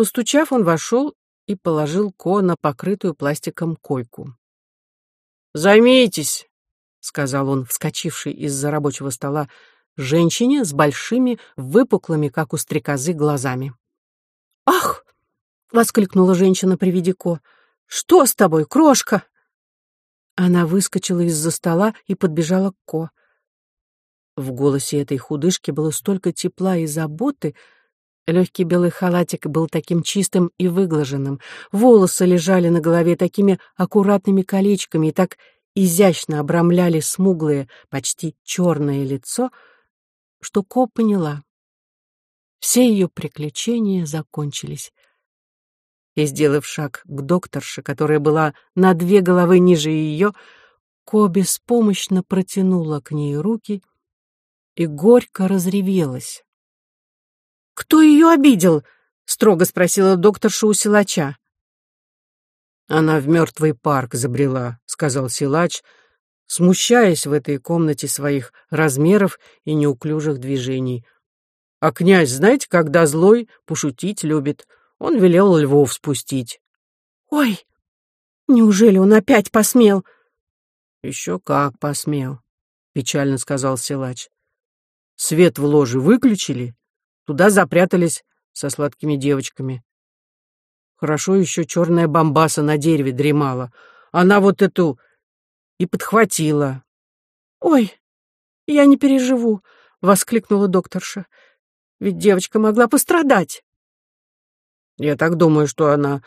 Постучав, он вошел и положил Ко на покрытую пластиком койку. «Займитесь», — сказал он, вскочивший из-за рабочего стола, женщине с большими, выпуклыми, как у стрекозы, глазами. «Ах!» — воскликнула женщина при виде Ко. «Что с тобой, крошка?» Она выскочила из-за стола и подбежала к Ко. В голосе этой худышки было столько тепла и заботы. Легкий белый халатик был таким чистым и выглаженным. Волосы лежали на голове такими аккуратными колечками и так изящно обрамляли смуглое, почти черное лицо, что Ко поняла. Все ее приключения закончились. И, сделав шаг к докторше, которая была на две головы ниже ее, Ко беспомощно протянула к ней руки и горько разревелась. «Кто ее обидел?» — строго спросила докторша у силача. «Она в мертвый парк забрела», — сказал силач, смущаясь в этой комнате своих размеров и неуклюжих движений. «А князь, знаете, когда злой, пошутить любит. Он велел львов спустить». «Ой, неужели он опять посмел?» «Еще как посмел», — печально сказал силач. «Свет в ложе выключили, туда запрятались со сладкими девочками. Хорошо еще черная бомбаса на дереве дремала. Она вот эту и подхватила. «Ой, я не переживу», — воскликнула докторша. «Ведь девочка могла пострадать». «Я так думаю, что она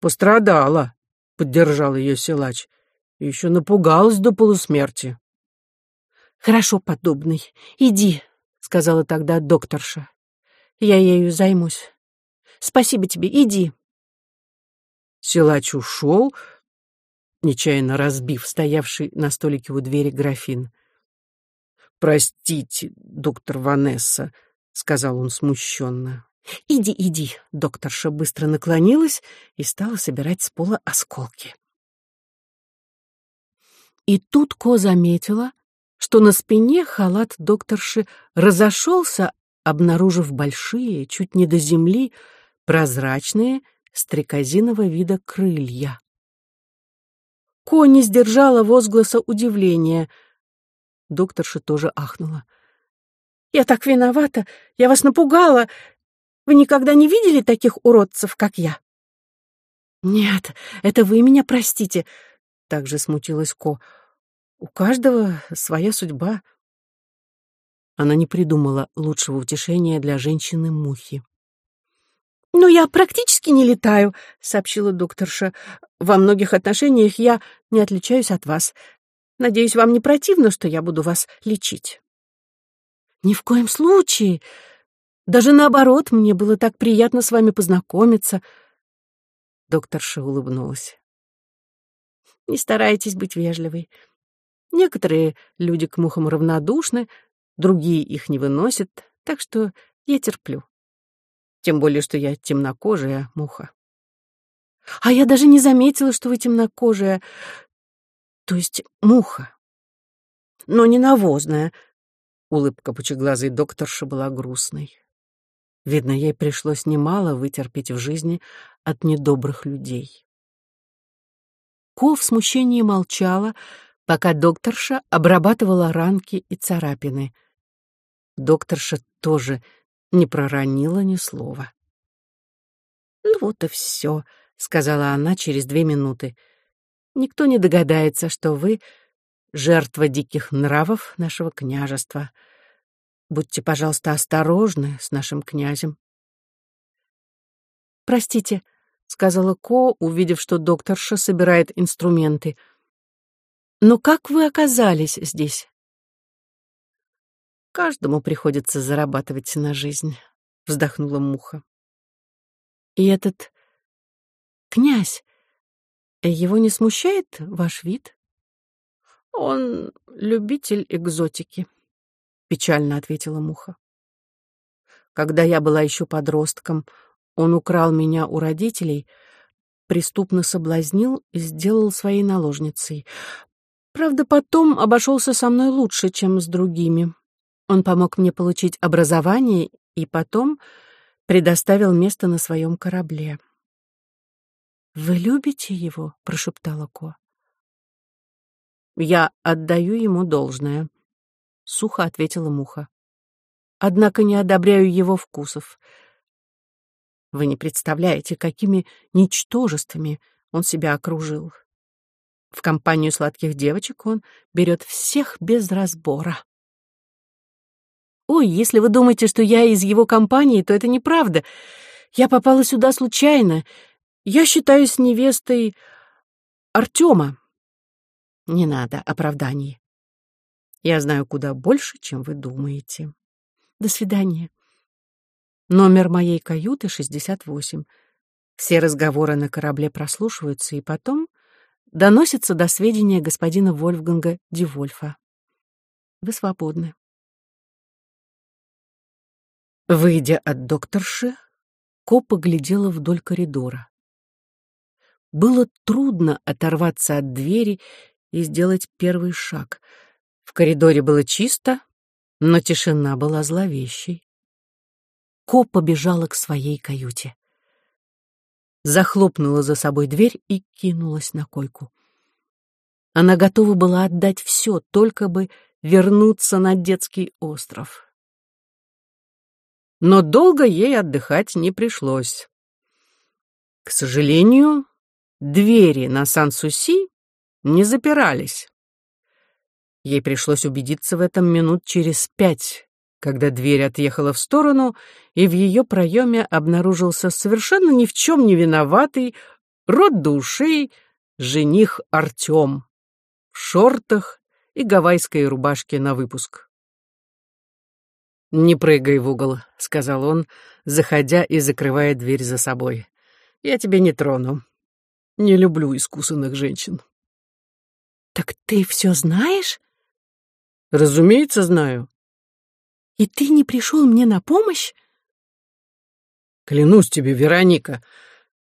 пострадала», — поддержал ее силач. «Еще напугалась до полусмерти». «Хорошо, подобный, иди», — сказала тогда докторша. «Я ею займусь. Спасибо тебе, иди». Силач ушел, нечаянно разбив стоявший на столике у двери графин. «Простите, доктор Ванесса», — сказал он смущенно. «Иди, иди», — докторша быстро наклонилась и стала собирать с пола осколки. И тут Ко заметила, что на спине халат докторши разошелся, обнаружив большие, чуть не до земли, прозрачные, стрекозиного вида крылья. Ко не сдержала возгласа удивления. Докторша тоже ахнула. «Я так виновата! Я вас напугала! Вы никогда не видели таких уродцев, как я?» «Нет, это вы меня простите», — также смутилась Ко. «У каждого своя судьба». Она не придумала лучшего утешения для женщины-мухи. «Ну, я практически не летаю», — сообщила докторша. «Во многих отношениях я не отличаюсь от вас. Надеюсь, вам не противно, что я буду вас лечить?» «Ни в коем случае. Даже наоборот, мне было так приятно с вами познакомиться». Докторша улыбнулась. «Не старайтесь быть вежливой. Некоторые люди к мухам равнодушны, другие их не выносят, так что я терплю. Тем более, что я темнокожая муха. А я даже не заметила, что вы темнокожая, то есть муха. Но не навозная. Улыбка пучеглазой докторши была грустной. Видно, ей пришлось немало вытерпеть в жизни от недобрых людей. Ко в смущении молчала, пока докторша обрабатывала ранки и царапины. Докторша тоже не проронила ни слова. «Ну вот и все», — сказала она через две минуты. «Никто не догадается, что вы — жертва диких нравов нашего княжества. Будьте, пожалуйста, осторожны с нашим князем». «Простите», — сказала Ко, увидев, что докторша собирает инструменты. «Но как вы оказались здесь?» Каждому приходится зарабатывать на жизнь, вздохнула муха. И этот князь, его не смущает ваш вид? Он любитель экзотики, печально ответила муха. Когда я была еще подростком, он украл меня у родителей, преступно соблазнил и сделал своей наложницей. Правда, потом обошелся со мной лучше, чем с другими. Он помог мне получить образование, и потом предоставил место на своем корабле. «Вы любите его?» — прошептала Ко. «Я отдаю ему должное», — сухо ответила Муха. «Однако не одобряю его вкусов. Вы не представляете, какими ничтожествами он себя окружил. В компанию сладких девочек он берет всех без разбора. Ой, если вы думаете, что я из его компании, то это неправда. Я попала сюда случайно. Я считаюсь невестой Артема. Не надо оправданий. Я знаю куда больше, чем вы думаете. До свидания. Номер моей каюты 68. Все разговоры на корабле прослушиваются и потом доносятся до сведения господина Вольфганга Дивольфа. Вы свободны. Выйдя от докторши, Ко поглядела вдоль коридора. Было трудно оторваться от двери и сделать первый шаг. В коридоре было чисто, но тишина была зловещей. Ко побежала к своей каюте. Захлопнула за собой дверь и кинулась на койку. Она готова была отдать все, только бы вернуться на детский остров. Но долго ей отдыхать не пришлось. К сожалению, двери на Сан-Суси не запирались. Ей пришлось убедиться в этом минут через пять, когда дверь отъехала в сторону, и в ее проеме обнаружился совершенно ни в чем не виноватый, рот души, жених Артем в шортах и гавайской рубашке на выпуск. «Не прыгай в угол», — сказал он, заходя и закрывая дверь за собой. «Я тебя не трону. Не люблю искусанных женщин». «Так ты все знаешь?» «Разумеется, знаю. И ты не пришел мне на помощь? Клянусь тебе, Вероника,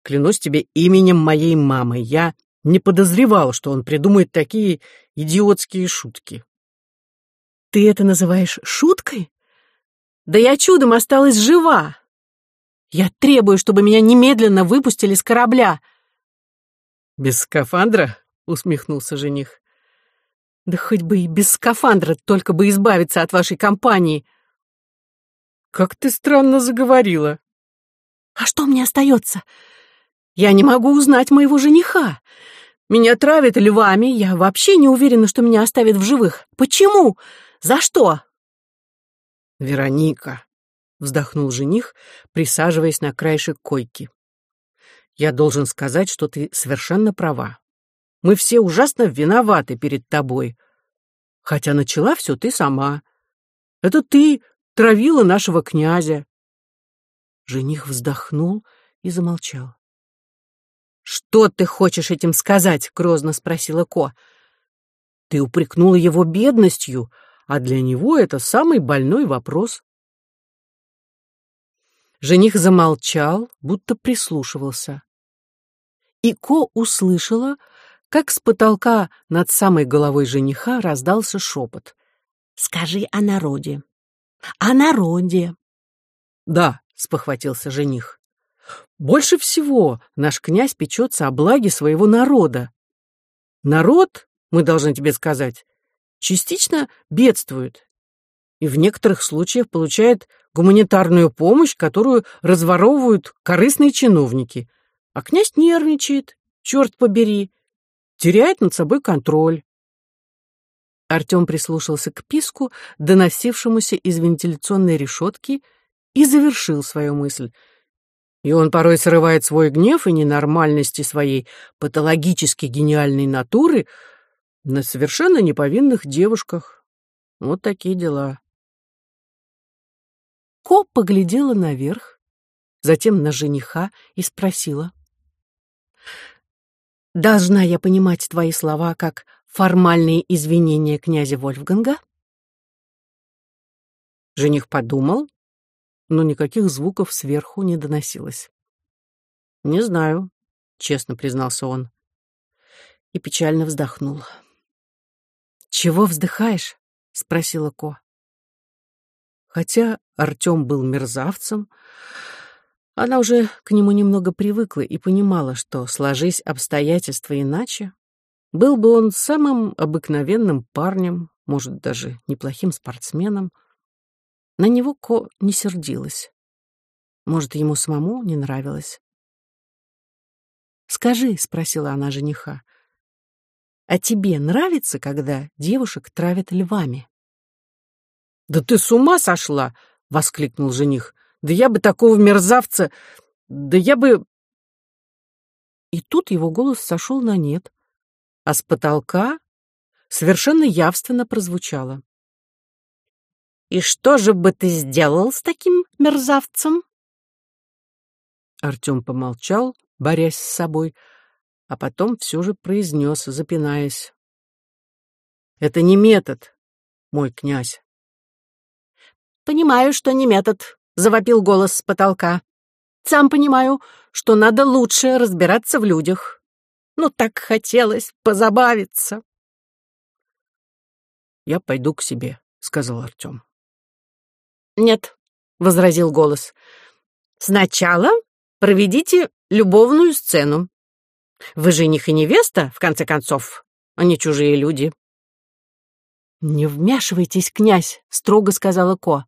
клянусь тебе именем моей мамы, я не подозревал, что он придумает такие идиотские шутки. Ты это называешь шуткой? Да я чудом осталась жива. Я требую, чтобы меня немедленно выпустили с корабля. Без скафандра? усмехнулся жених. Да хоть бы и без скафандра, только бы избавиться от вашей компании. Как ты странно заговорила. А что мне остается? Я не могу узнать моего жениха. Меня травят львами, я вообще не уверена, что меня оставят в живых. Почему? За что? Вероника, вздохнул жених, присаживаясь на краешек койки. Я должен сказать, что ты совершенно права. Мы все ужасно виноваты перед тобой. Хотя начала все ты сама. Это ты травила нашего князя. Жених вздохнул и замолчал. «Что ты хочешь этим сказать?» — грозно спросила Ко. «Ты упрекнула его бедностью, а для него это самый больной вопрос». Жених замолчал, будто прислушивался. И Ко услышала, как с потолка над самой головой жениха раздался шепот. «Скажи о народе! О народе!» «Да», — спохватился жених. «Больше всего наш князь печется о благе своего народа. Народ, мы должны тебе сказать, частично бедствует и в некоторых случаях получает гуманитарную помощь, которую разворовывают корыстные чиновники. А князь нервничает, черт побери, теряет над собой контроль. Артем прислушался к писку, доносившемуся из вентиляционной решетки, и завершил свою мысль. И он порой срывает свой гнев и ненормальности своей патологически гениальной натуры на совершенно неповинных девушках. Вот такие дела. Ко поглядела наверх, затем на жениха и спросила. Должна я понимать твои слова как формальные извинения князя Вольфганга? Жених подумал, но никаких звуков сверху не доносилось. «Не знаю», — честно признался он. И печально вздохнул. «Чего вздыхаешь?» — спросила Ко. Хотя Артем был мерзавцем, Она уже к нему немного привыкла и понимала, что, сложись обстоятельства иначе, был бы он самым обыкновенным парнем, может, даже неплохим спортсменом. На него Ко не сердилась. Может, ему самому не нравилось. «Скажи», — спросила она жениха, — «а тебе нравится, когда девушек травят львами?» «Да ты с ума сошла!» — воскликнул жених. «Да я бы такого мерзавца... Да я бы...» И тут его голос сошел на нет, а с потолка совершенно явственно прозвучало. «И что же бы ты сделал с таким мерзавцем?» Артем помолчал, борясь с собой, а потом все же произнес, запинаясь. «Это не метод, мой князь». «Понимаю, что не метод», — завопил голос с потолка. «Сам понимаю, что надо лучше разбираться в людях. Но так хотелось позабавиться». «Я пойду к себе», — сказал Артем. «Нет», — возразил голос. «Сначала проведите любовную сцену. Вы жених и невеста, в конце концов, а не чужие люди. «Не вмешивайтесь, князь», — строго сказала Ко.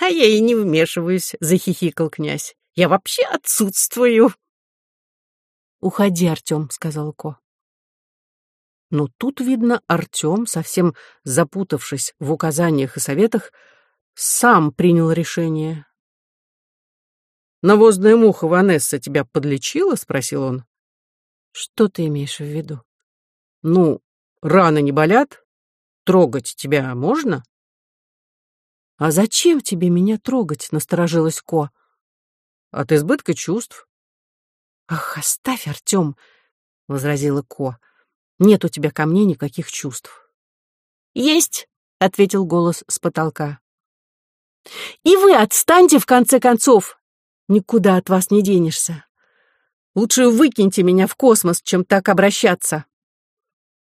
«А я и не вмешиваюсь», — захихикал князь. «Я вообще отсутствую». «Уходи, Артем», — сказала Ко. Но тут, видно, Артем, совсем запутавшись в указаниях и советах, сам принял решение. «Навозная муха Ванесса тебя подлечила?» — спросил он. «Что ты имеешь в виду?» «Ну, раны не болят? Трогать тебя можно?» «А зачем тебе меня трогать?» — насторожилась Ко. «От избытка чувств». «Ах, оставь, Артем!» — возразила Ко. «Нет у тебя ко мне никаких чувств». «Есть!» — ответил голос с потолка. «И вы отстаньте, в конце концов!» Никуда от вас не денешься. Лучше выкиньте меня в космос, чем так обращаться.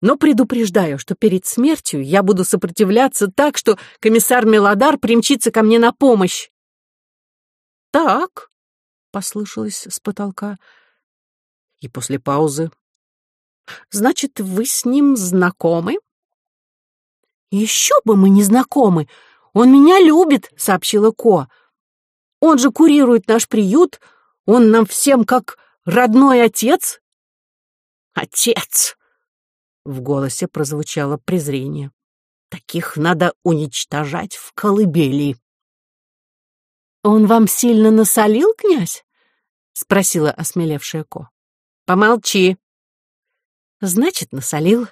Но предупреждаю, что перед смертью я буду сопротивляться так, что комиссар Мелодар примчится ко мне на помощь. «Так», — послышалось с потолка, и после паузы. «Значит, вы с ним знакомы?» «Еще бы мы не знакомы! Он меня любит», — сообщила Ко. Он же курирует наш приют, он нам всем как родной отец. Отец! В голосе прозвучало презрение. Таких надо уничтожать в колыбели. Он вам сильно насолил, князь? Спросила осмелевшая Ко. Помолчи. Значит, насолил.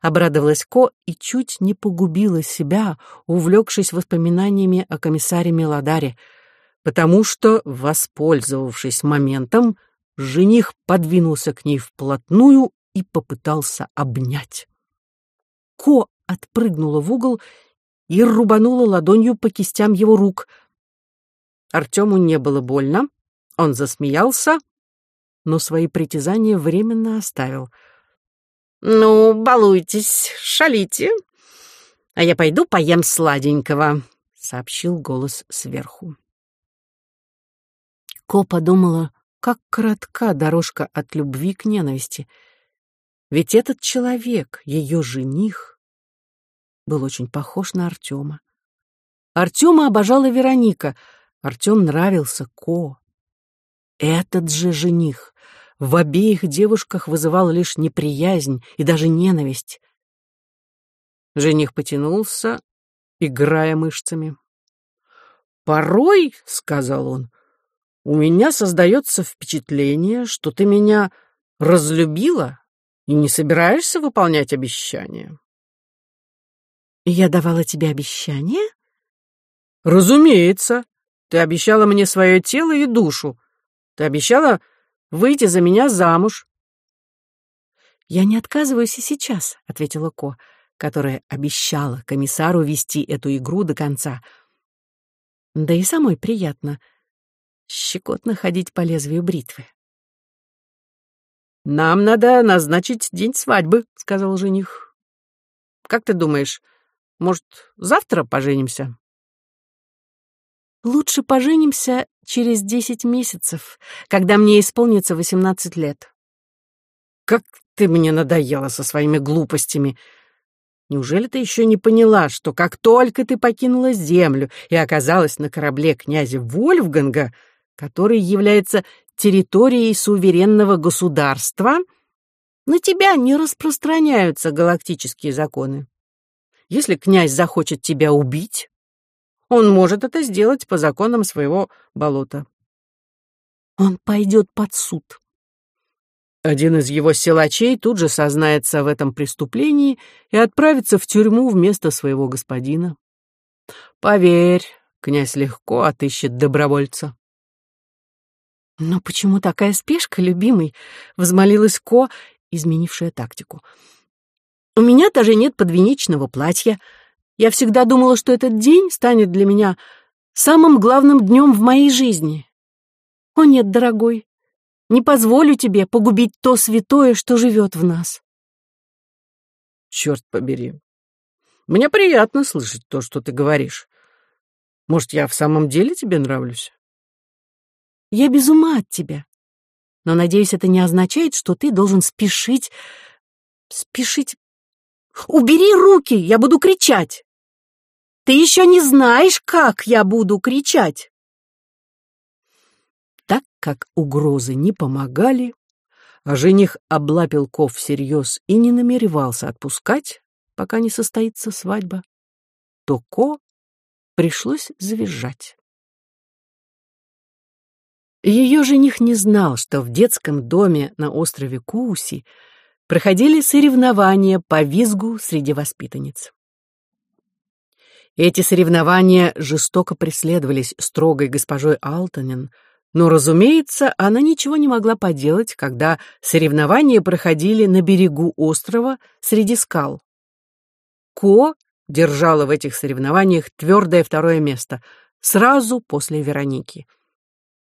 Обрадовалась Ко и чуть не погубила себя, увлекшись воспоминаниями о комиссаре Мелодаре — потому что, воспользовавшись моментом, жених подвинулся к ней вплотную и попытался обнять. Ко отпрыгнула в угол и рубанула ладонью по кистям его рук. Артему не было больно, он засмеялся, но свои притязания временно оставил. «Ну, балуйтесь, шалите, а я пойду поем сладенького», — сообщил голос сверху. Ко подумала, как коротка дорожка от любви к ненависти. Ведь этот человек, ее жених, был очень похож на Артема. Артема обожала Вероника, Артем нравился Ко. Этот же жених в обеих девушках вызывал лишь неприязнь и даже ненависть. Жених потянулся, играя мышцами. «Порой, — сказал он, у меня создается впечатление, что ты меня разлюбила и не собираешься выполнять обещания. Я давала тебе обещание? Разумеется. Ты обещала мне свое тело и душу. Ты обещала выйти за меня замуж. Я не отказываюсь и сейчас, ответила Ко, которая обещала комиссару вести эту игру до конца. Да и самой приятно — Щекотно ходить по лезвию бритвы. «Нам надо назначить день свадьбы», — сказал жених. «Как ты думаешь, может, завтра поженимся?» «Лучше поженимся через десять месяцев, когда мне исполнится восемнадцать лет. Как ты мне надоела со своими глупостями. Неужели ты еще не поняла, что как только ты покинула землю и оказалась на корабле князя Вольфганга, который является территорией суверенного государства, на тебя не распространяются галактические законы. Если князь захочет тебя убить, он может это сделать по законам своего болота. Он пойдет под суд. Один из его силачей тут же сознается в этом преступлении и отправится в тюрьму вместо своего господина. Поверь, князь легко отыщет добровольца. «Но почему такая спешка, любимый?» — взмолилась Ко, изменившая тактику. «У меня даже нет подвенечного платья. Я всегда думала, что этот день станет для меня самым главным днем в моей жизни. О нет, дорогой, не позволю тебе погубить то святое, что живет в нас. Черт побери. Мне приятно слышать то, что ты говоришь. Может, я в самом деле тебе нравлюсь? Я без ума от тебя. Но, надеюсь, это не означает, что ты должен спешить... Спешить... Убери руки, я буду кричать. Ты еще не знаешь, как я буду кричать. Так как угрозы не помогали, а жених облапил Ков всерьез и не намеревался отпускать, пока не состоится свадьба, то Ко пришлось завизжать. Ее жених не знал, что в детском доме на острове Кууси проходили соревнования по визгу среди воспитанниц. Эти соревнования жестоко преследовались строгой госпожой Алтонен, но, разумеется, она ничего не могла поделать, когда соревнования проходили на берегу острова среди скал. Ко держала в этих соревнованиях твердое второе место, сразу после Вероники.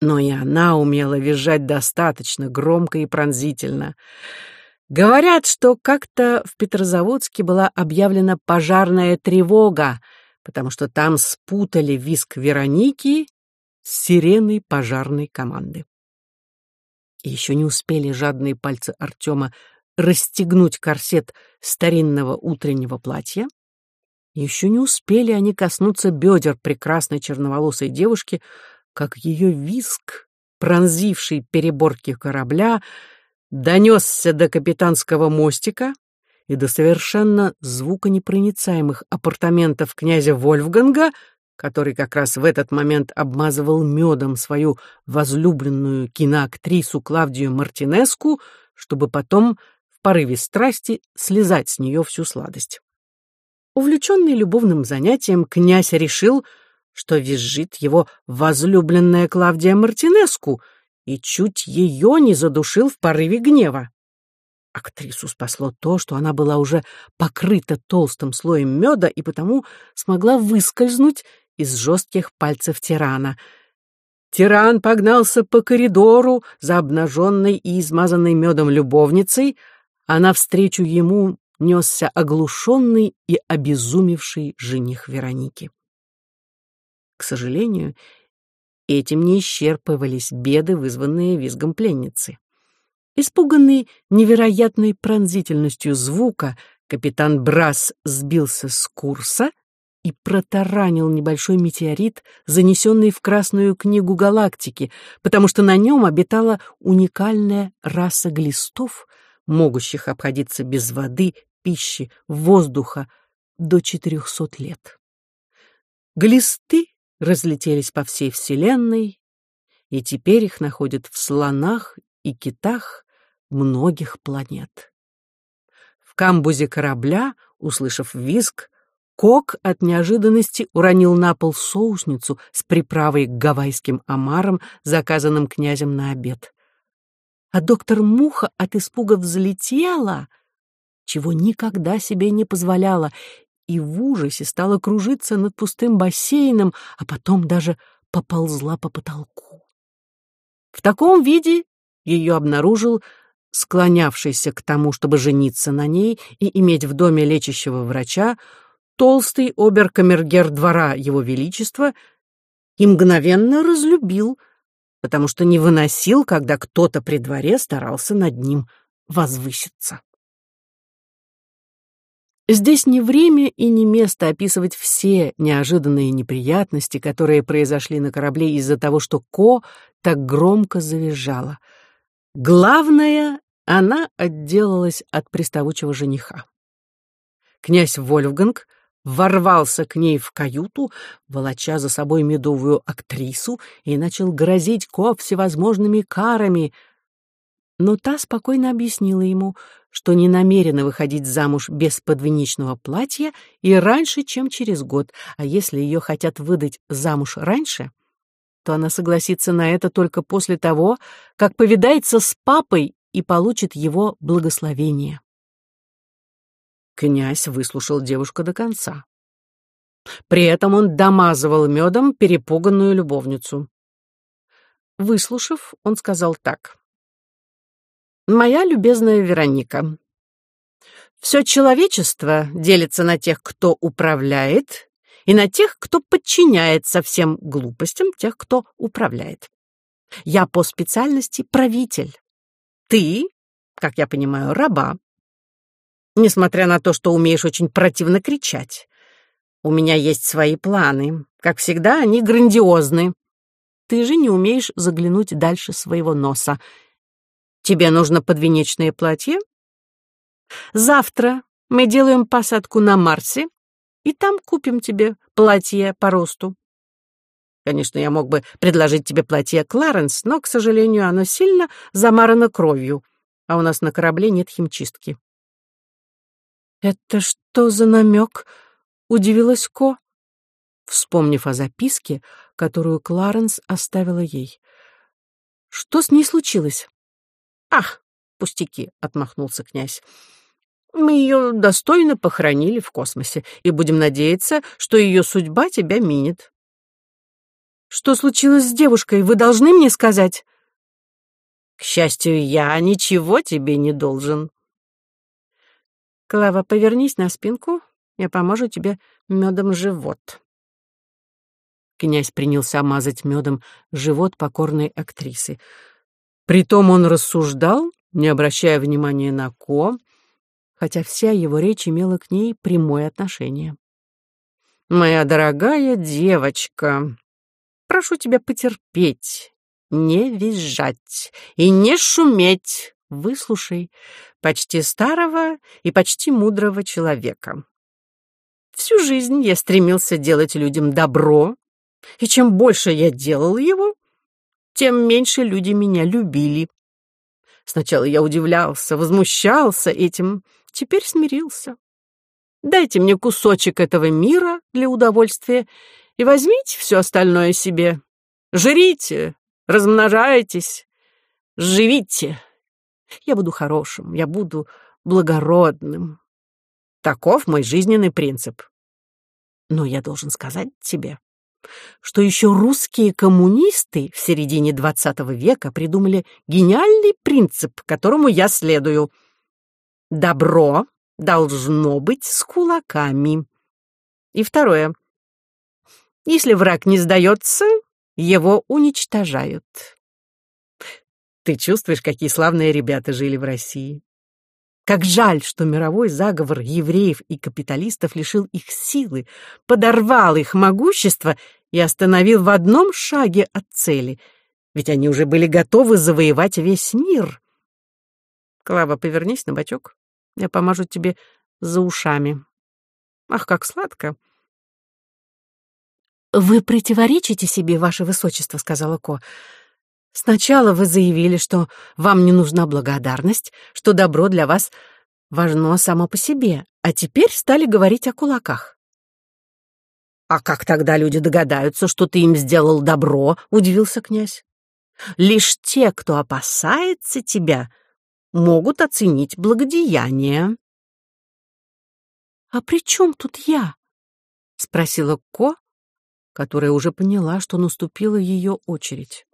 Но и она умела визжать достаточно громко и пронзительно. Говорят, что как-то в Петрозаводске была объявлена пожарная тревога, потому что там спутали виск Вероники с сиреной пожарной команды. И еще не успели жадные пальцы Артема расстегнуть корсет старинного утреннего платья, еще не успели они коснуться бедер прекрасной черноволосой девушки, как ее виск, пронзивший переборки корабля, донесся до капитанского мостика, и до совершенно звуконепроницаемых апартаментов князя Вольфганга, который как раз в этот момент обмазывал медом свою возлюбленную киноактрису Клавдию Мартинеску, чтобы потом в порыве страсти слезать с нее всю сладость. Увлеченный любовным занятием, князь решил, что визжит его возлюбленная Клавдия Мартинеску и чуть ее не задушил в порыве гнева. Актрису спасло то, что она была уже покрыта толстым слоем меда и потому смогла выскользнуть из жестких пальцев тирана. Тиран погнался по коридору за обнаженной и измазанной медом любовницей, а навстречу ему несся оглушенный и обезумевший жених Вероники. К сожалению, этим не исчерпывались беды, вызванные визгом пленницы. Испуганный невероятной пронзительностью звука, капитан Брас сбился с курса и протаранил небольшой метеорит, занесенный в Красную книгу галактики, потому что на нем обитала уникальная раса глистов, могущих обходиться без воды, пищи, воздуха до 400 лет. Глисты разлетелись по всей Вселенной, и теперь их находят в слонах и китах, многих планет. В камбузе корабля, услышав визг, Кок от неожиданности уронил на пол соусницу с приправой к гавайским омарам, заказанным князем на обед. А доктор Муха от испуга взлетела, чего никогда себе не позволяла, и в ужасе стала кружиться над пустым бассейном, а потом даже поползла по потолку. В таком виде ее обнаружил склонявшийся к тому, чтобы жениться на ней и иметь в доме лечащего врача, толстый оберкамергер двора его величества и мгновенно разлюбил потому что не выносил, когда кто-то при дворе старался над ним возвыситься. Здесь не время и не место описывать все неожиданные неприятности, которые произошли на корабле из-за того, что Ко так громко завизжала. Главное, она отделалась от приставучего жениха. Князь Вольфганг ворвался к ней в каюту, волоча за собой медовую актрису, и начал грозить Ко всевозможными карами. Но та спокойно объяснила ему, что не намерена выходить замуж без подвенечного платья и раньше, чем через год, а если ее хотят выдать замуж раньше, то она согласится на это только после того, как повидается с папой и получит его благословение. Князь выслушал девушку до конца. При этом он домазывал медом перепуганную любовницу. Выслушав, он сказал так. «Моя любезная Вероника, все человечество делится на тех, кто управляет, и на тех, кто подчиняется всем глупостям тех, кто управляет. Я по специальности правитель. Ты, как я понимаю, раба несмотря на то, что умеешь очень противно кричать. У меня есть свои планы. Как всегда, они грандиозны. Ты же не умеешь заглянуть дальше своего носа. Тебе нужно подвенечное платье? Завтра мы делаем посадку на Марсе, и там купим тебе платье по росту. Конечно, я мог бы предложить тебе платье Кларенс, но, к сожалению, оно сильно замарано кровью, а у нас на корабле нет химчистки. «Это что за намек?» — удивилась Ко, вспомнив о записке, которую Кларенс оставила ей. «Что с ней случилось?» «Ах, пустяки!» — отмахнулся князь. «Мы ее достойно похоронили в космосе и будем надеяться, что ее судьба тебя минит». «Что случилось с девушкой? Вы должны мне сказать?» «К счастью, я ничего тебе не должен», Клава, повернись на спинку, я поможу тебе медом живот. Князь принялся мазать медом живот покорной актрисы. Притом он рассуждал, не обращая внимания на Ко, хотя вся его речь имела к ней прямое отношение. «Моя дорогая девочка, прошу тебя потерпеть, не визжать и не шуметь, выслушай почти старого и почти мудрого человека. Всю жизнь я стремился делать людям добро, и чем больше я делал его, тем меньше люди меня любили. Сначала я удивлялся, возмущался этим, теперь смирился. Дайте мне кусочек этого мира для удовольствия и возьмите все остальное себе. Жрите, размножайтесь, живите. Я буду хорошим, я буду благородным. Таков мой жизненный принцип. Но я должен сказать тебе, что еще русские коммунисты в середине XX века придумали гениальный принцип, которому я следую. Добро должно быть с кулаками. И второе. Если враг не сдается, его уничтожают. Ты чувствуешь, какие славные ребята жили в России? Как жаль, что мировой заговор евреев и капиталистов лишил их силы, подорвал их могущество и остановил в одном шаге от цели, ведь они уже были готовы завоевать весь мир. Клава, повернись на бочок, я помажу тебе за ушами. Ах, как сладко! «Вы противоречите себе, ваше высочество», — сказала Ко. Сначала вы заявили, что вам не нужна благодарность, что добро для вас важно само по себе, а теперь стали говорить о кулаках. «А как тогда люди догадаются, что ты им сделал добро?» — удивился князь. «Лишь те, кто опасается тебя, могут оценить благодеяние». «А при чем тут я?» — спросила Ко, которая уже поняла, что наступила ее очередь.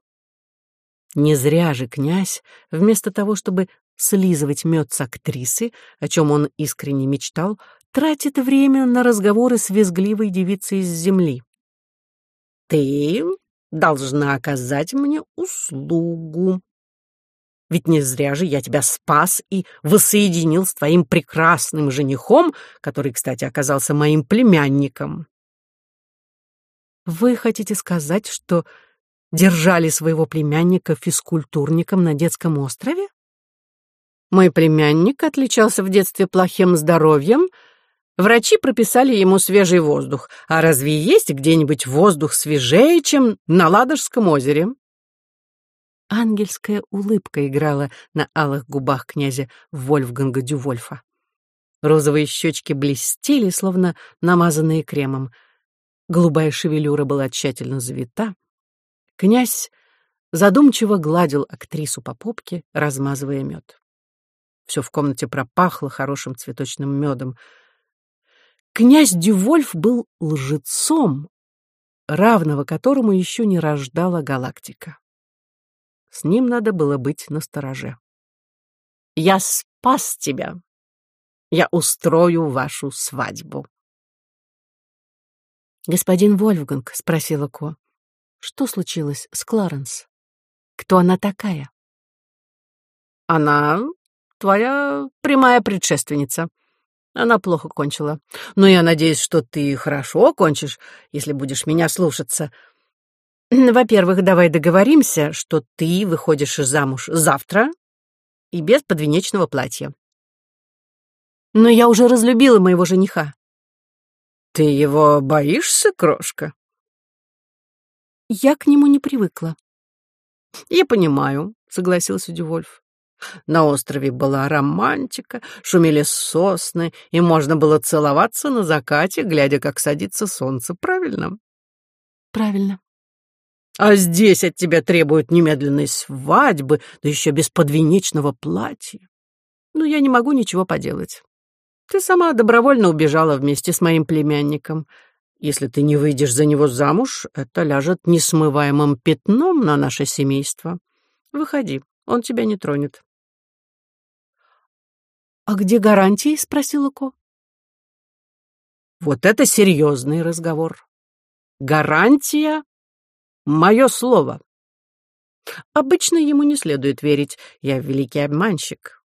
Не зря же князь, вместо того, чтобы слизывать мед с актрисы, о чем он искренне мечтал, тратит время на разговоры с визгливой девицей из земли. «Ты должна оказать мне услугу. Ведь не зря же я тебя спас и воссоединил с твоим прекрасным женихом, который, кстати, оказался моим племянником. Вы хотите сказать, что держали своего племянника физкультурником на детском острове? Мой племянник отличался в детстве плохим здоровьем. Врачи прописали ему свежий воздух. А разве есть где-нибудь воздух свежее, чем на Ладожском озере? Ангельская улыбка играла на алых губах князя Вольфганга Дювольфа. Розовые щечки блестели, словно намазанные кремом. Голубая шевелюра была тщательно завита. Князь задумчиво гладил актрису по попке, размазывая мед. Все в комнате пропахло хорошим цветочным медом. Князь Дювольф был лжецом, равного которому еще не рождала галактика. С ним надо было быть настороже. «Я спас тебя. Я устрою вашу свадьбу». «Господин Вольфганг», — спросила Ко, — «что случилось с Кларенс? Кто она такая?» «Она твоя прямая предшественница. Она плохо кончила. Но я надеюсь, что ты хорошо кончишь, если будешь меня слушаться. Во-первых, давай договоримся, что ты выходишь замуж завтра и без подвенечного платья. Но я уже разлюбила моего жениха. Ты его боишься, крошка? Я к нему не привыкла. Я понимаю, согласился Дювольф. На острове была романтика, шумели сосны, и можно было целоваться на закате, глядя, как садится солнце, правильно? Правильно. А здесь от тебя требуют немедленной свадьбы, да еще без подвенечного платья. Ну, я не могу ничего поделать. Ты сама добровольно убежала вместе с моим племянником. Если ты не выйдешь за него замуж, это ляжет несмываемым пятном на наше семейство. Выходи, он тебя не тронет. «А где гарантии?» — спросила Ко. «Вот это серьезный разговор. Гарантия Мое слово. Обычно ему не следует верить, я великий обманщик.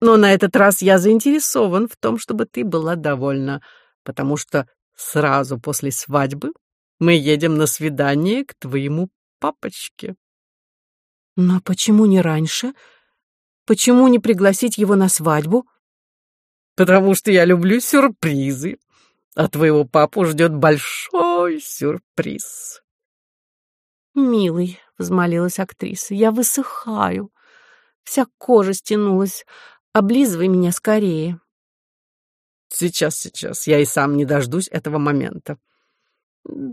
Но на этот раз я заинтересован в том, чтобы ты была довольна, потому что сразу после свадьбы мы едем на свидание к твоему папочке. Но почему не раньше? Почему не пригласить его на свадьбу? Потому что я люблю сюрпризы, а твоего папу ждет большой сюрприз. «Милый», — взмолилась актриса, — «я высыхаю. Вся кожа стянулась. Облизывай меня скорее». «Сейчас, сейчас. Я и сам не дождусь этого момента.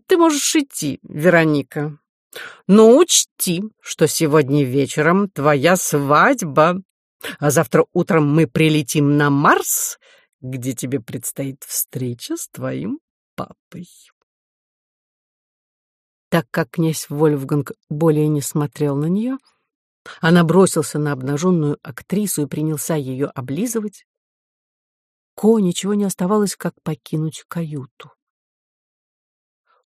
Ты можешь идти, Вероника. Но учти, что сегодня вечером твоя свадьба, а завтра утром мы прилетим на Марс, где тебе предстоит встреча с твоим папой». Так как князь Вольфганг более не смотрел на нее, она бросился на обнаженную актрису и принялся ее облизывать. Ко ничего не оставалось, как покинуть каюту.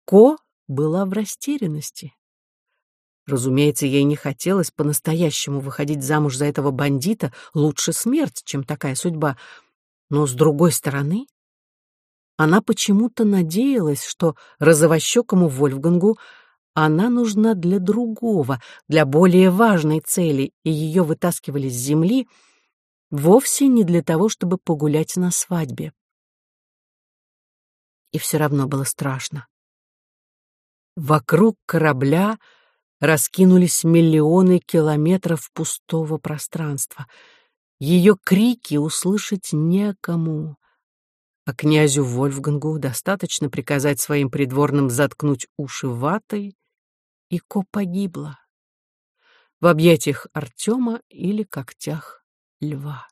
Ко была в растерянности. Разумеется, ей не хотелось по-настоящему выходить замуж за этого бандита, лучше смерть, чем такая судьба. Но, с другой стороны, она почему-то надеялась, что розовощекому Вольфгангу она нужна для другого, для более важной цели, и ее вытаскивали с земли вовсе не для того, чтобы погулять на свадьбе. И все равно было страшно. Вокруг корабля раскинулись миллионы километров пустого пространства. Ее крики услышать некому а князю Вольфгангу достаточно приказать своим придворным заткнуть уши ватой, и Ко погибла в объятиях Артема или когтях льва.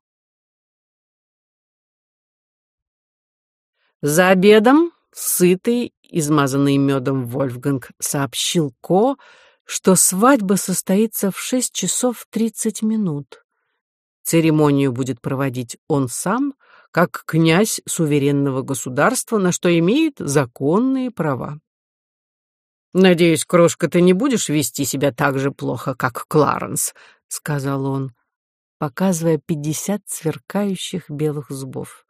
За обедом сытый, измазанный медом Вольфганг сообщил Ко, что свадьба состоится в шесть часов тридцать минут. Церемонию будет проводить он сам — как князь суверенного государства, на что имеет законные права. «Надеюсь, крошка, ты не будешь вести себя так же плохо, как Кларенс», — сказал он, показывая пятьдесят сверкающих белых зубов.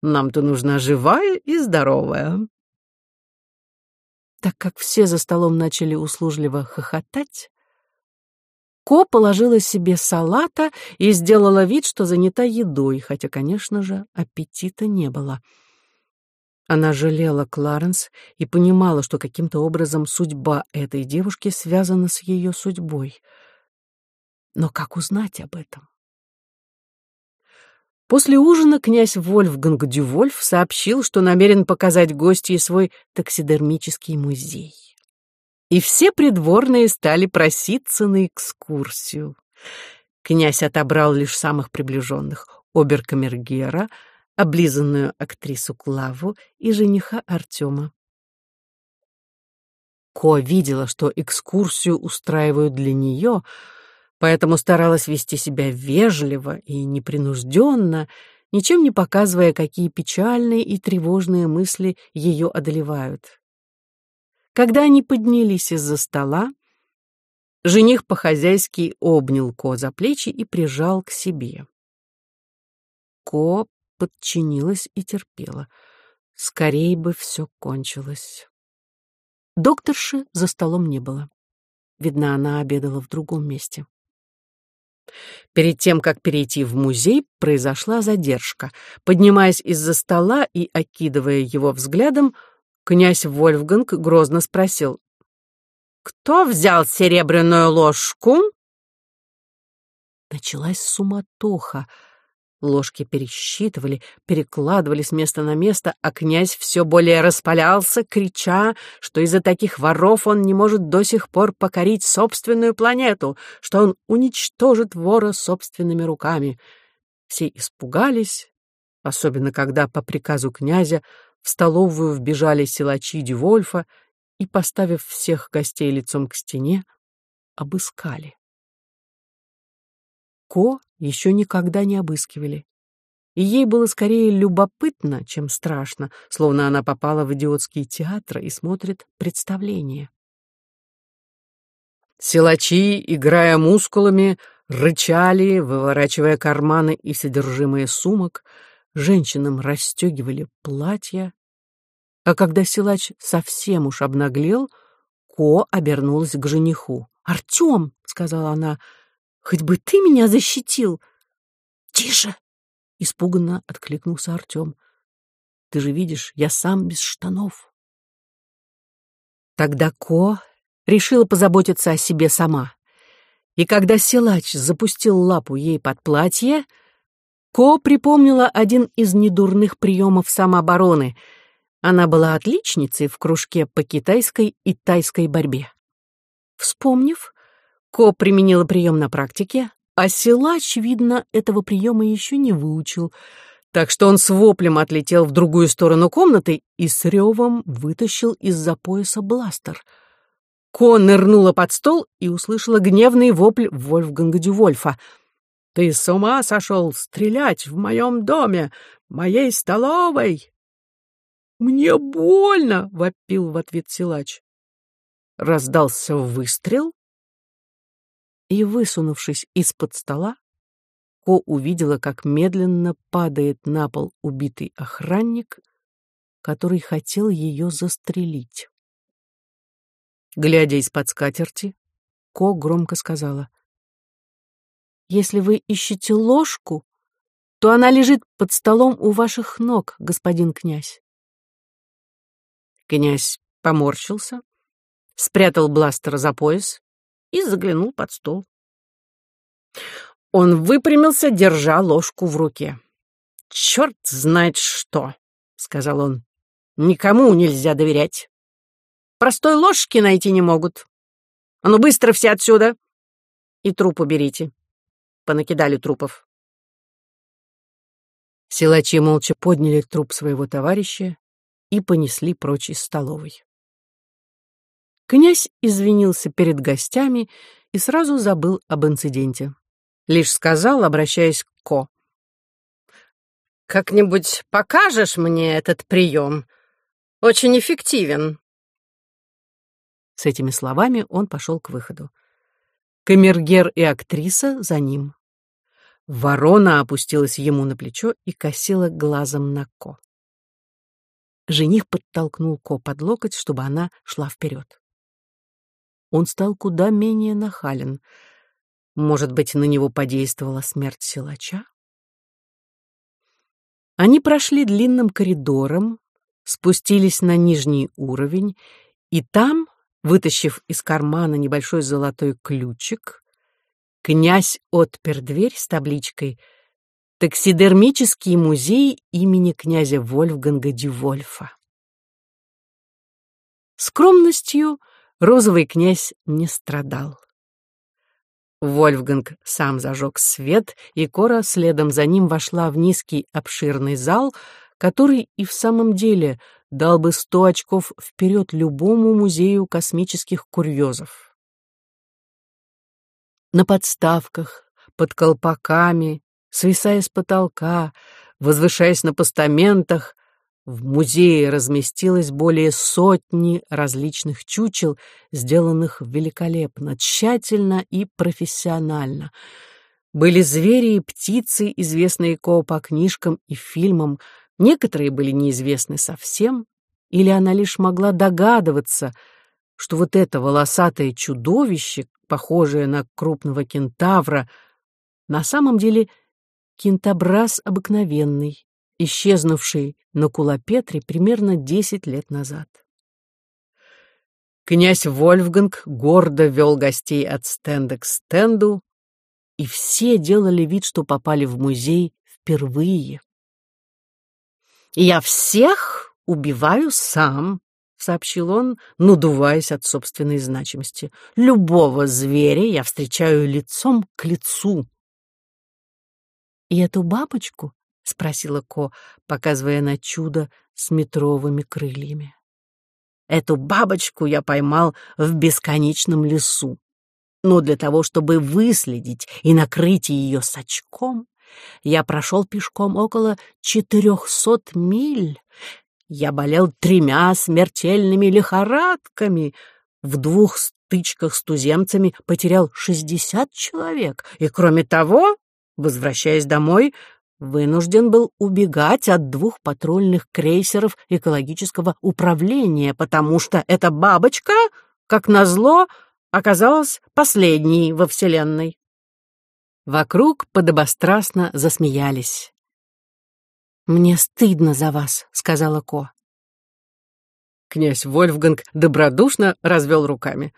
«Нам-то нужна живая и здоровая». Так как все за столом начали услужливо хохотать, Ко положила себе салата и сделала вид, что занята едой, хотя, конечно же, аппетита не было. Она жалела Кларенс и понимала, что каким-то образом судьба этой девушки связана с ее судьбой. Но как узнать об этом? После ужина князь Вольфганг Дювольф сообщил, что намерен показать гостье свой таксидермический музей. И все придворные стали проситься на экскурсию. Князь отобрал лишь самых приближенных — оберкамергера — облизанную актрису Клаву и жениха Артема. Ко видела, что экскурсию устраивают для нее, поэтому старалась вести себя вежливо и непринужденно, ничем не показывая, какие печальные и тревожные мысли ее одолевают. Когда они поднялись из-за стола, жених по-хозяйски обнял Ко за плечи и прижал к себе. Ко подчинилась и терпела. Скорей бы все кончилось. Докторши за столом не было. Видно, она обедала в другом месте. Перед тем, как перейти в музей, произошла задержка. Поднимаясь из-за стола и окидывая его взглядом, князь Вольфганг грозно спросил, «Кто взял серебряную ложку?» Началась суматоха. Ложки пересчитывали, перекладывали с места на место, а князь все более распалялся, крича, что из-за таких воров он не может до сих пор покорить собственную планету, что он уничтожит вора собственными руками. Все испугались, особенно когда по приказу князя в столовую вбежали силачи Дювольфа и, поставив всех гостей лицом к стене, обыскали. Ко еще никогда не обыскивали. И ей было скорее любопытно, чем страшно, словно она попала в идиотский театр и смотрит представление. Силачи, играя мускулами, рычали, выворачивая карманы и содержимое сумок, женщинам расстегивали платья. А когда силач совсем уж обнаглел, Ко обернулась к жениху. «Артем!» — сказала она — Хоть бы ты меня защитил. Тише! Испуганно откликнулся Артем. Ты же видишь, я сам без штанов. Тогда Ко решила позаботиться о себе сама. И когда силач запустил лапу ей под платье, Ко припомнила один из недурных приемов самообороны. Она была отличницей в кружке по китайской и тайской борьбе. Вспомнив, Ко применила прием на практике, а силач, видно, этого приема еще не выучил, так что он с воплем отлетел в другую сторону комнаты и с ревом вытащил из-за пояса бластер. Ко нырнула под стол и услышала гневный вопль Вольфганга Дювольфа. «Ты с ума сошел стрелять в моем доме, моей столовой?» «Мне больно!» — вопил в ответ силач. Раздался выстрел, и, высунувшись из-под стола, Ко увидела, как медленно падает на пол убитый охранник, который хотел ее застрелить. Глядя из-под скатерти, Ко громко сказала, «Если вы ищете ложку, то она лежит под столом у ваших ног, господин князь». Князь поморщился, спрятал бластер за пояс и заглянул под стол. Он выпрямился, держа ложку в руке. «Черт знает что!» — сказал он. «Никому нельзя доверять. Простой ложки найти не могут. А ну быстро все отсюда! И труп уберите. Понакидали трупов». Силачи молча подняли труп своего товарища и понесли прочь из столовой. Князь извинился перед гостями и сразу забыл об инциденте. Лишь сказал, обращаясь к Ко. «Как-нибудь покажешь мне этот прием? Очень эффективен». С этими словами он пошел к выходу. Камергер и актриса за ним. Ворона опустилась ему на плечо и косила глазом на Ко. Жених подтолкнул Ко под локоть, чтобы она шла вперед. Он стал куда менее нахален. Может быть, на него подействовала смерть силача? Они прошли длинным коридором, спустились на нижний уровень, и там, вытащив из кармана небольшой золотой ключик, князь отпер дверь с табличкой «Таксидермический музей имени князя Вольфганга Дювольфа». Скромностью розовый князь не страдал. Вольфганг сам зажег свет, и Кора следом за ним вошла в низкий обширный зал, который и в самом деле дал бы сто очков вперед любому музею космических курьезов. На подставках, под колпаками, свисая с потолка, возвышаясь на постаментах, в музее разместилось более сотни различных чучел, сделанных великолепно, тщательно и профессионально. Были звери и птицы, известные Ко по книжкам и фильмам, некоторые были неизвестны совсем, или она лишь могла догадываться, что вот это волосатое чудовище, похожее на крупного кентавра, на самом деле кентабраз обыкновенный, исчезнувший на Кулапетре примерно десять лет назад. Князь Вольфганг гордо вел гостей от стенда к стенду, и все делали вид, что попали в музей впервые. «Я всех убиваю сам», — сообщил он, надуваясь от собственной значимости. «Любого зверя я встречаю лицом к лицу». «И эту бабочку — спросила Ко, показывая на чудо с метровыми крыльями. «Эту бабочку я поймал в бесконечном лесу. Но для того, чтобы выследить и накрыть ее с очком, я прошел пешком около четырехсот миль. Я болел тремя смертельными лихорадками. В двух стычках с туземцами потерял шестьдесят человек. И кроме того, возвращаясь домой, вынужден был убегать от двух патрульных крейсеров экологического управления, потому что эта бабочка, как назло, оказалась последней во Вселенной. Вокруг подобострастно засмеялись. «Мне стыдно за вас», — сказала Ко. Князь Вольфганг добродушно развел руками.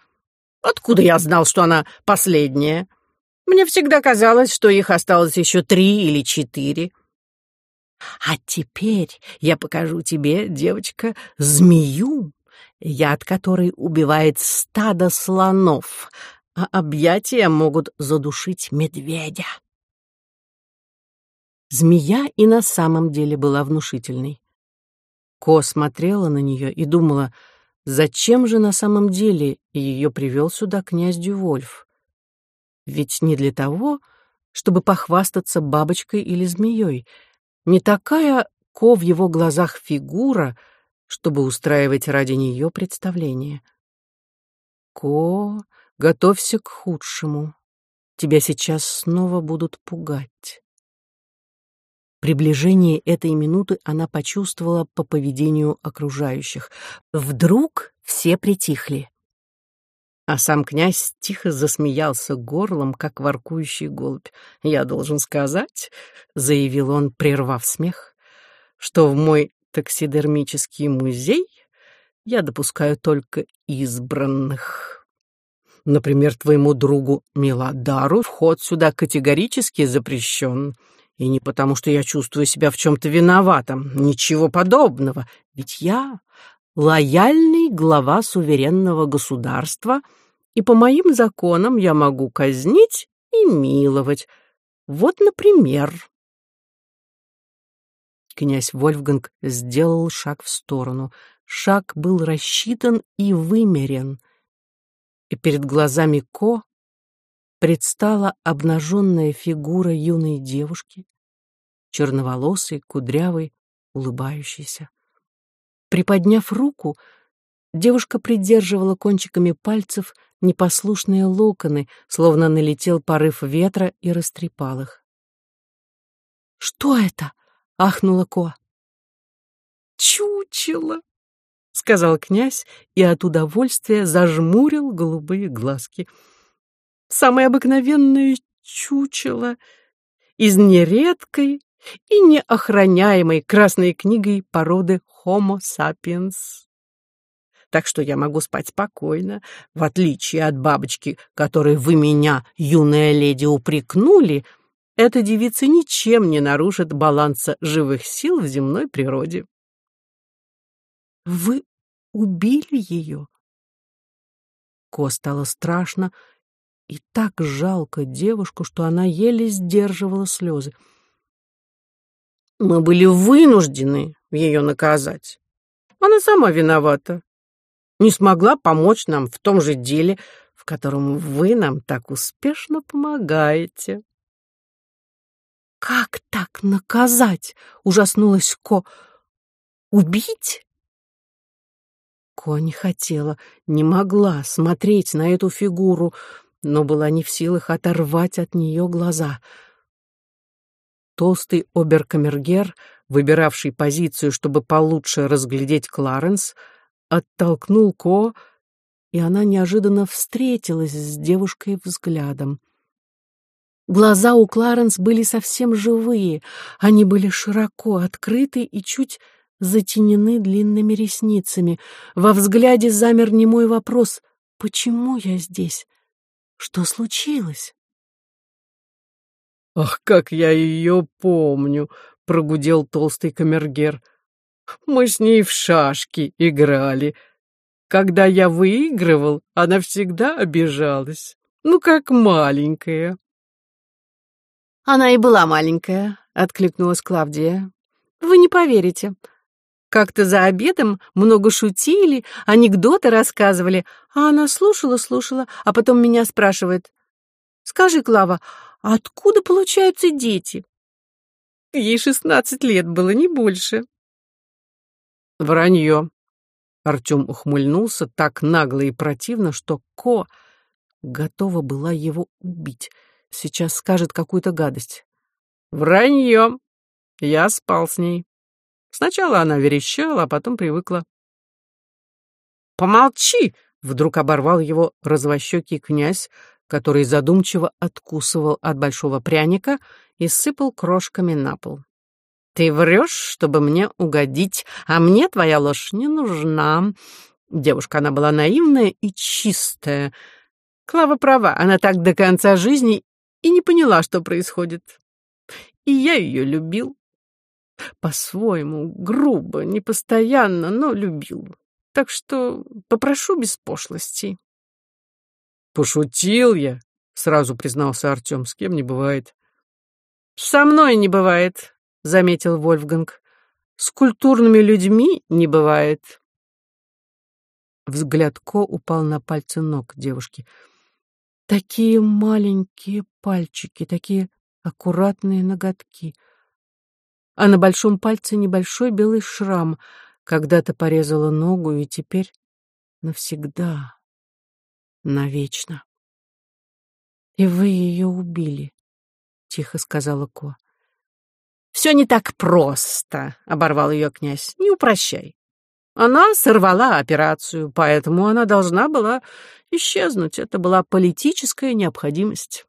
«Откуда я знал, что она последняя? Мне всегда казалось, что их осталось еще три или четыре. А теперь я покажу тебе, девочка, змею, яд которой убивает стадо слонов, а объятия могут задушить медведя. Змея и на самом деле была внушительной. Ко смотрела на нее и думала, зачем же на самом деле ее привел сюда князь Дювольф. Ведь не для того, чтобы похвастаться бабочкой или змеей. Не такая ко в его глазах фигура, чтобы устраивать ради нее представление. Ко, готовься к худшему. Тебя сейчас снова будут пугать. Приближение этой минуты она почувствовала по поведению окружающих. Вдруг все притихли. А сам князь тихо засмеялся горлом, как воркующий голубь. «Я должен сказать», — заявил он, прервав смех, «что в мой таксидермический музей я допускаю только избранных. Например, твоему другу Милодару вход сюда категорически запрещен. И не потому, что я чувствую себя в чем-то виноватым. Ничего подобного. Ведь я лояльный глава суверенного государства, и по моим законам я могу казнить и миловать. Вот, например. Князь Вольфганг сделал шаг в сторону. Шаг был рассчитан и вымерен. И перед глазами Ко предстала обнаженная фигура юной девушки, черноволосой, кудрявой, улыбающейся. Приподняв руку, Девушка придерживала кончиками пальцев непослушные локоны, словно налетел порыв ветра и растрепал их. «Что это?» — ахнула Ко. «Чучело!» — сказал князь и от удовольствия зажмурил голубые глазки. «Самое обыкновенное чучело из нередкой и неохраняемой красной книгой породы Homo sapiens так что я могу спать спокойно, в отличие от бабочки, которой вы меня, юная леди, упрекнули, эта девица ничем не нарушит баланса живых сил в земной природе. Вы убили ее? Ко стало страшно и так жалко девушку, что она еле сдерживала слезы. Мы были вынуждены ее наказать. Она сама виновата не смогла помочь нам в том же деле, в котором вы нам так успешно помогаете. «Как так наказать?» — ужаснулась Ко. «Убить?» Ко не хотела, не могла смотреть на эту фигуру, но была не в силах оторвать от нее глаза. Толстый оберкамергер, выбиравший позицию, чтобы получше разглядеть Кларенс, — оттолкнул Ко, и она неожиданно встретилась с девушкой взглядом. Глаза у Кларенс были совсем живые, они были широко открыты и чуть затенены длинными ресницами. Во взгляде замер немой вопрос «Почему я здесь? Что случилось?» «Ах, как я ее помню!» — прогудел толстый камергер. Мы с ней в шашки играли. Когда я выигрывал, она всегда обижалась. Ну, как маленькая. Она и была маленькая, откликнулась Клавдия. Вы не поверите. Как-то за обедом много шутили, анекдоты рассказывали, а она слушала-слушала, а потом меня спрашивает. «Скажи, Клава, откуда получаются дети?» Ей шестнадцать лет было, не больше. Вранье. Артем ухмыльнулся так нагло и противно, что Ко готова была его убить. Сейчас скажет какую-то гадость. Вранье. Я спал с ней. Сначала она верещала, а потом привыкла. «Помолчи!» — вдруг оборвал его развощекий князь, который задумчиво откусывал от большого пряника и сыпал крошками на пол. Ты врешь, чтобы мне угодить, а мне твоя ложь не нужна. Девушка она была наивная и чистая. Клава права, она так до конца жизни и не поняла, что происходит. И я ее любил. По-своему, грубо, непостоянно, но любил. Так что попрошу без пошлостей. Пошутил я, сразу признался Артем, с кем не бывает. Со мной не бывает, заметил Вольфганг. С культурными людьми не бывает. Взгляд Ко упал на пальцы ног девушки. Такие маленькие пальчики, такие аккуратные ноготки. А на большом пальце небольшой белый шрам. Когда-то порезала ногу, и теперь навсегда, навечно. «И вы ее убили», — тихо сказала Ко. «Все не так просто», — оборвал ее князь. «Не упрощай. Она сорвала операцию, поэтому она должна была исчезнуть. Это была политическая необходимость».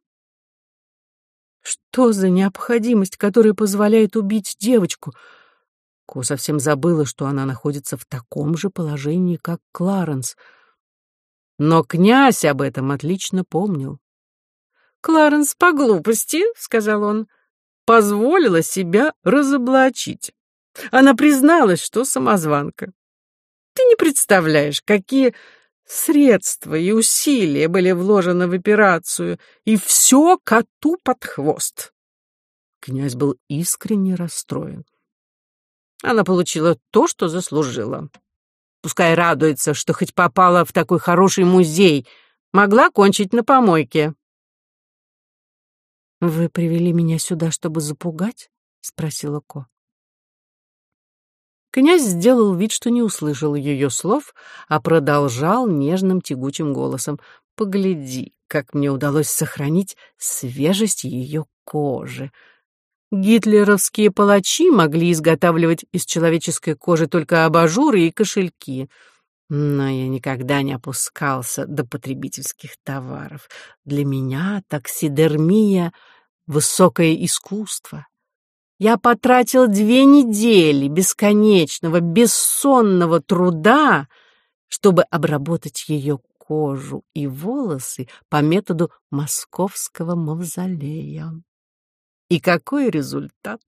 «Что за необходимость, которая позволяет убить девочку?» Ко совсем забыла, что она находится в таком же положении, как Кларенс. Но князь об этом отлично помнил. «Кларенс по глупости», — сказал он, позволила себя разоблачить. Она призналась, что самозванка. Ты не представляешь, какие средства и усилия были вложены в операцию, и все коту под хвост. Князь был искренне расстроен. Она получила то, что заслужила. Пускай радуется, что хоть попала в такой хороший музей, могла кончить на помойке. «Вы привели меня сюда, чтобы запугать?» — спросила Ко. Князь сделал вид, что не услышал ее слов, а продолжал нежным тягучим голосом. «Погляди, как мне удалось сохранить свежесть ее кожи. Гитлеровские палачи могли изготавливать из человеческой кожи только абажуры и кошельки. Но я никогда не опускался до потребительских товаров. Для меня таксидермия — высокое искусство. Я потратил две недели бесконечного, бессонного труда, чтобы обработать ее кожу и волосы по методу московского мавзолея. И какой результат?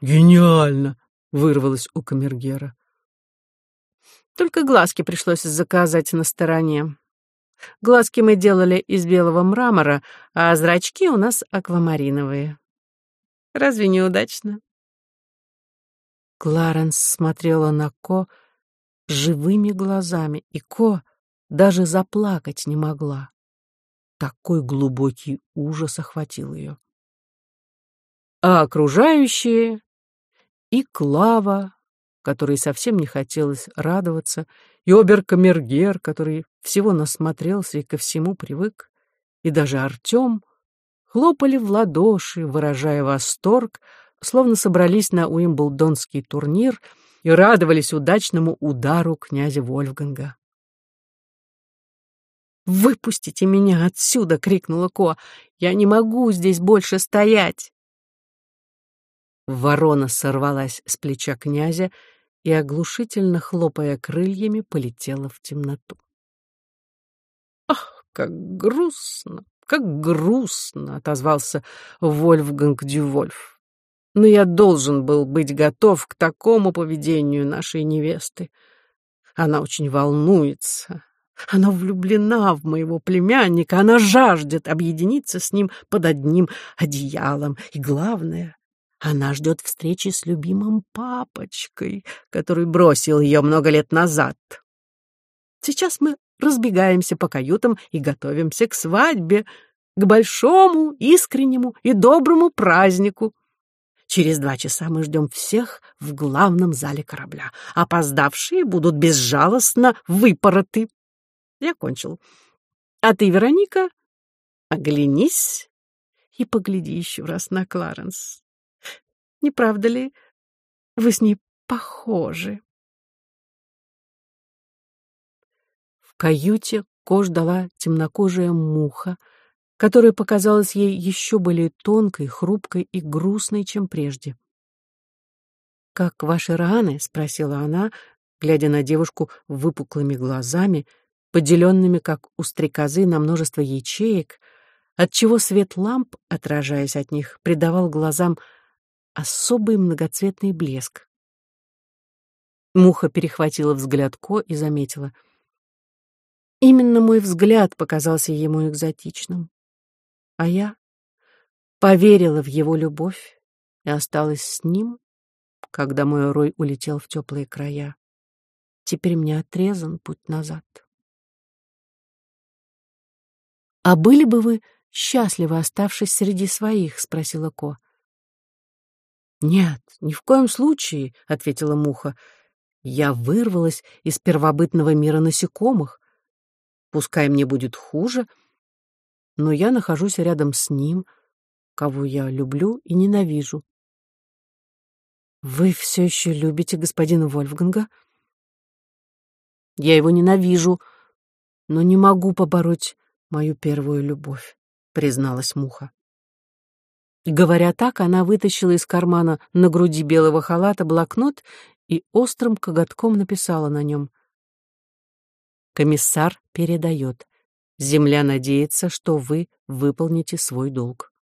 «Гениально!» — вырвалось у камергера. Только глазки пришлось заказать на стороне. Глазки мы делали из белого мрамора, а зрачки у нас аквамариновые. Разве не удачно? Кларенс смотрела на Ко живыми глазами, и Ко даже заплакать не могла. Такой глубокий ужас охватил ее. А окружающие и Клава, которой совсем не хотелось радоваться, и оберкамергер, который всего насмотрелся и ко всему привык, и даже Артем — хлопали в ладоши, выражая восторг, словно собрались на Уимблдонский турнир и радовались удачному удару князя Вольфганга. «Выпустите меня отсюда!» — крикнула Ко. «Я не могу здесь больше стоять!» Ворона сорвалась с плеча князя и, оглушительно хлопая крыльями, полетела в темноту. «Ах, как грустно!» Как грустно, — отозвался Вольфганг Дювольф. Но я должен был быть готов к такому поведению нашей невесты. Она очень волнуется. Она влюблена в моего племянника. Она жаждет объединиться с ним под одним одеялом. И главное, она ждет встречи с любимым папочкой, который бросил ее много лет назад. Сейчас мы разбегаемся по каютам и готовимся к свадьбе, к большому, искреннему и доброму празднику. Через два часа мы ждем всех в главном зале корабля. Опоздавшие будут безжалостно выпороты. Я кончил. А ты, Вероника, оглянись и погляди еще раз на Кларенс. Не правда ли, вы с ней похожи? В каюте Ко ждала темнокожая муха, которая показалась ей еще более тонкой, хрупкой и грустной, чем прежде. «Как ваши раны?» — спросила она, глядя на девушку выпуклыми глазами, поделенными, как у стрекозы, на множество ячеек, отчего свет ламп, отражаясь от них, придавал глазам особый многоцветный блеск. Муха перехватила взгляд Ко и заметила — Именно мой взгляд показался ему экзотичным. А я поверила в его любовь и осталась с ним, когда мой рой улетел в теплые края. Теперь мне отрезан путь назад. «А были бы вы счастливы, оставшись среди своих?» — спросила Ко. «Нет, ни в коем случае», — ответила Муха. «Я вырвалась из первобытного мира насекомых, Пускай мне будет хуже, но я нахожусь рядом с ним, кого я люблю и ненавижу. Вы все еще любите господина Вольфганга? Я его ненавижу, но не могу побороть мою первую любовь, призналась Муха. Говоря так, она вытащила из кармана на груди белого халата блокнот и острым коготком написала на нем — Комиссар передает. Земля надеется, что вы выполните свой долг.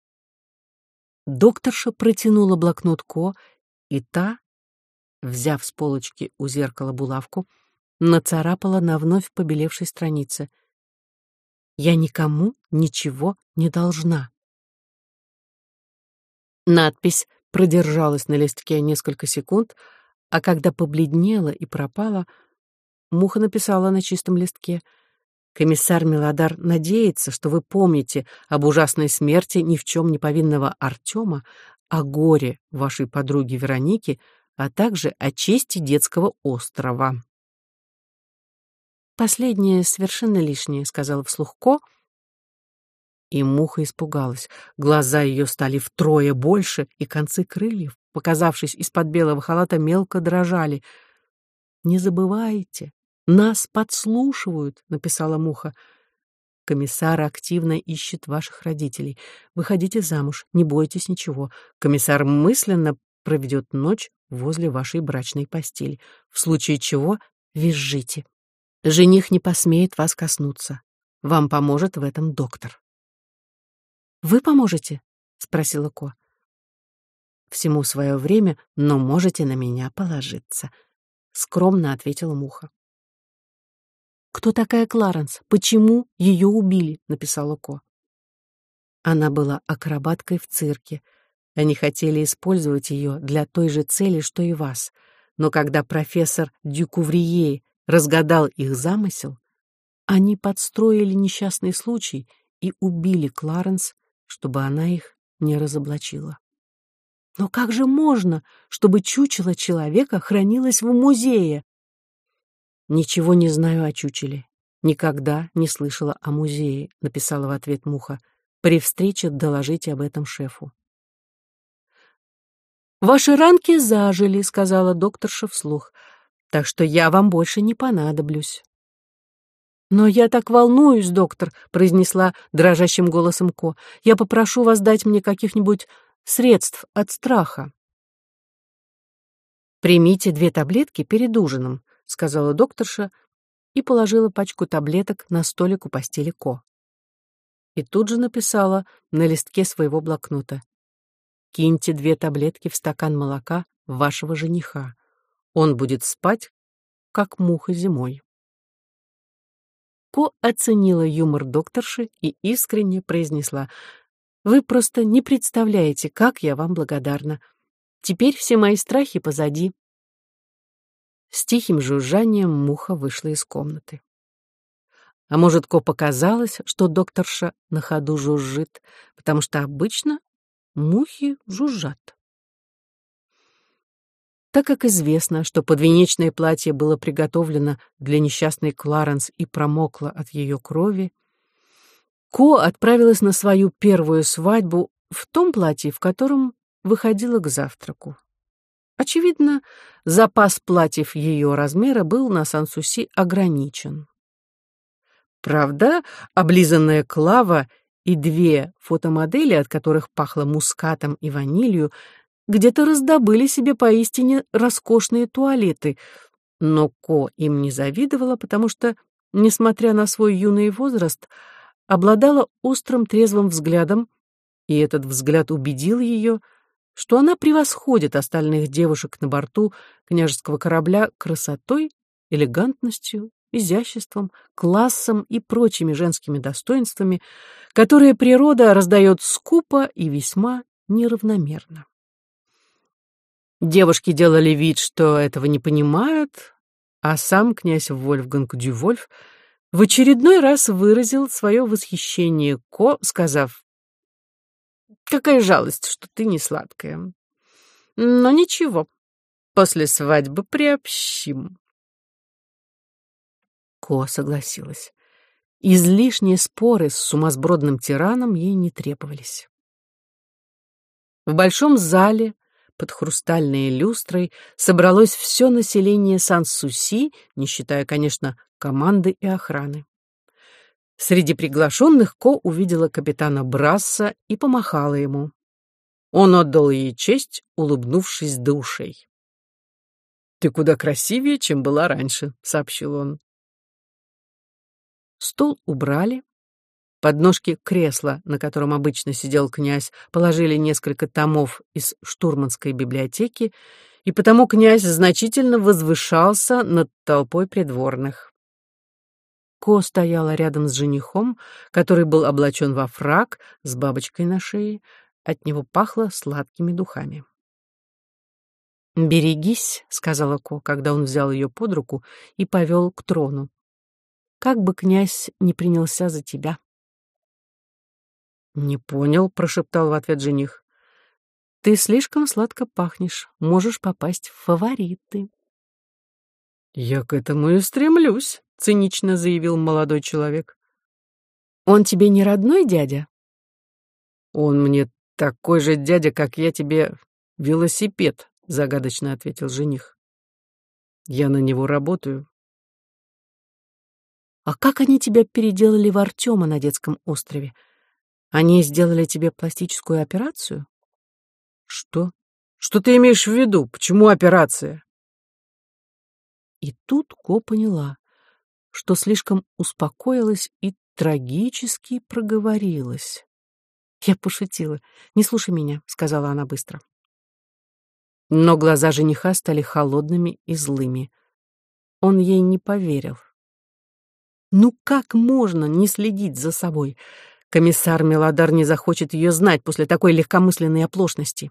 Докторша протянула блокнот Ко, и та, взяв с полочки у зеркала булавку, нацарапала на вновь побелевшей странице. «Я никому ничего не должна». Надпись продержалась на листке несколько секунд, а когда побледнела и пропала — Муха написала на чистом листке. «Комиссар Мелодар надеется, что вы помните об ужасной смерти ни в чем не повинного Артема, о горе вашей подруги Вероники, а также о чести детского острова. «Последнее совершенно лишнее», — сказала вслух Ко, и муха испугалась. Глаза ее стали втрое больше, и концы крыльев, показавшись из-под белого халата, мелко дрожали. «Не забывайте, нас подслушивают», — написала муха. Комиссар активно ищет ваших родителей. Выходите замуж, не бойтесь ничего. Комиссар мысленно проведет ночь возле вашей брачной постели. В случае чего визжите. Жених не посмеет вас коснуться. Вам поможет в этом доктор. «Вы поможете?» — спросила Ко. «Всему свое время, но можете на меня положиться», — скромно ответила Муха. «Кто такая Кларенс? Почему ее убили?» — написала Ко. Она была акробаткой в цирке. Они хотели использовать ее для той же цели, что и вас. Но когда профессор Дюкуврие разгадал их замысел, они подстроили несчастный случай и убили Кларенс, чтобы она их не разоблачила. Но как же можно, чтобы чучело человека хранилось в музее? «Ничего не знаю о чучеле. Никогда не слышала о музее», — написала в ответ Муха. «При встрече доложите об этом шефу». «Ваши ранки зажили», — сказала докторша вслух, «так что я вам больше не понадоблюсь». «Но я так волнуюсь, доктор», — произнесла дрожащим голосом Ко. «Я попрошу вас дать мне каких-нибудь средств от страха». «Примите две таблетки перед ужином», сказала докторша и положила пачку таблеток на столик у постели Ко. И тут же написала на листке своего блокнота. «Киньте две таблетки в стакан молока вашего жениха. Он будет спать, как муха зимой». Ко оценила юмор докторши и искренне произнесла «Вы просто не представляете, как я вам благодарна. Теперь все мои страхи позади. С тихим жужжанием муха вышла из комнаты. А может, Ко показалось, что докторша на ходу жужжит, потому что обычно мухи жужжат. Так как известно, что подвенечное платье было приготовлено для несчастной Кларенс и промокло от ее крови, Ко отправилась на свою первую свадьбу в том платье, в котором выходила к завтраку. Очевидно, запас платьев ее размера был на Сансуси ограничен. Правда, облизанная клава и две фотомодели, от которых пахло мускатом и ванилью, где-то раздобыли себе поистине роскошные туалеты, но Ко им не завидовала, потому что, несмотря на свой юный возраст, обладала острым трезвым взглядом, и этот взгляд убедил ее, что она превосходит остальных девушек на борту княжеского корабля красотой, элегантностью, изяществом, классом и прочими женскими достоинствами, которые природа раздает скупо и весьма неравномерно. Девушки делали вид, что этого не понимают, а сам князь Вольфганг Дювольф в очередной раз выразил свое восхищение Ко, сказав Какая жалость, что ты не сладкая. Но ничего, после свадьбы приобщим. Ко согласилась. Излишние споры с сумасбродным тираном ей не требовались. В большом зале под хрустальной люстрой собралось все население Сан-Суси, не считая, конечно, команды и охраны. Среди приглашенных Ко увидела капитана Брасса и помахала ему. Он отдал ей честь, улыбнувшись до. «Ты куда красивее, чем была раньше», — сообщил он. Стол убрали. Под ножки кресла, на котором обычно сидел князь, положили несколько томов из штурманской библиотеки, и потому князь значительно возвышался над толпой придворных. Ко стояла рядом с женихом, который был облачен во фрак с бабочкой на шее. От него пахло сладкими духами. «Берегись», — сказала Ко, когда он взял ее под руку и повел к трону. «Как бы князь не принялся за тебя». «Не понял», — прошептал в ответ жених. Ты слишком сладко пахнешь, можешь попасть в фавориты. Я к этому и стремлюсь, цинично заявил молодой человек. Он тебе не родной дядя? Он мне такой же дядя, как я тебе велосипед, загадочно ответил жених. Я на него работаю. А как они тебя переделали в Артема на детском острове? Они сделали тебе пластическую операцию? Что? Что ты имеешь в виду? Почему операция? И тут Ко поняла, что слишком успокоилась и трагически проговорилась. Я пошутила. «Не слушай меня», — сказала она быстро. Но глаза жениха стали холодными и злыми. Он ей не поверил. Ну как можно не следить за собой? Комиссар Мелодар не захочет ее знать после такой легкомысленной оплошности.